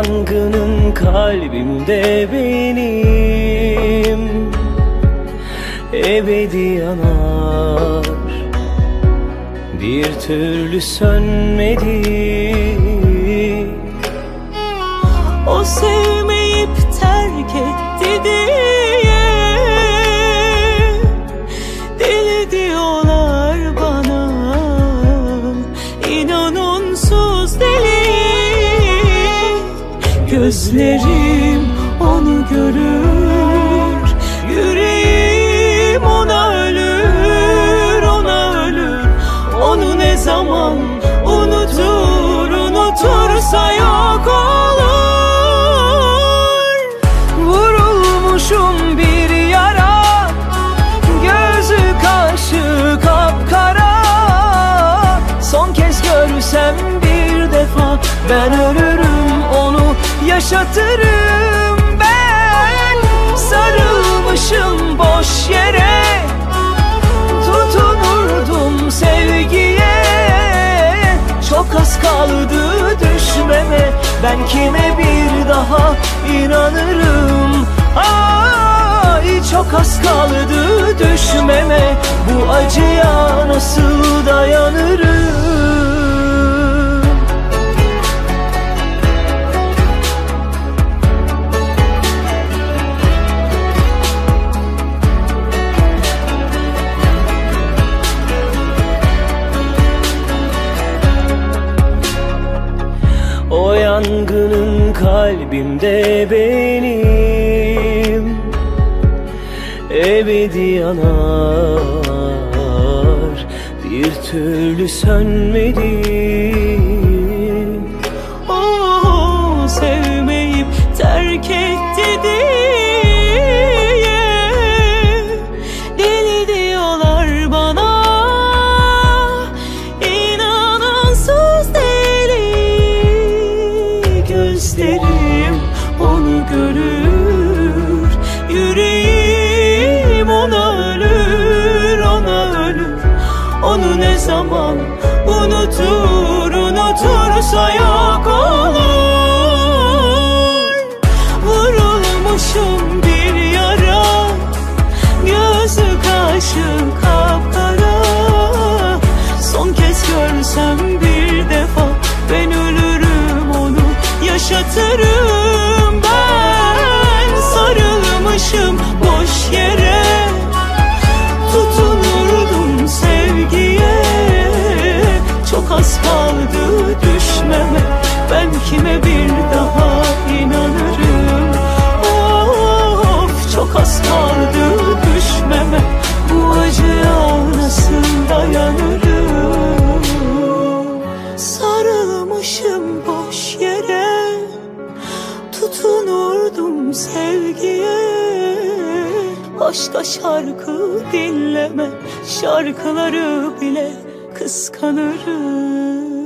yangının kalbimde benim. Ebedi yanar. Bir türlü sönmedi. O sevmeyip Gözlerim onu görür. Yüreğim ona ölür Ona ölür. Onu ne zaman unutur Unutursa yok olur. Vurulmuşum bir yara Gözü kaşı kapkara. Son kez görsem bir defa Ben ölürüm yaşatırım ben. Sarılmışım boş yere Tutunurdum sevgiye. Çok az kaldı düşmeme Ben kime bir daha inanırım? Ay çok az kaldı düşmeme Bu acıya nasıl yangının kalbimde benim Ebedi yanar Bir türlü sönmedi O sevmeyip terk etti onu görür. Yüreğim ona ölür Ona ölür. Onu ne zaman unutur Unutursa yok olur Kime bir daha inanırım. Of çok az kaldı düşmeme. Bu acıya nasıl dayanırım. Sarılmışım boş yere. Tutunurdum sevgiye. Başka şarkı dinleme. Şarkıları bile kıskanırım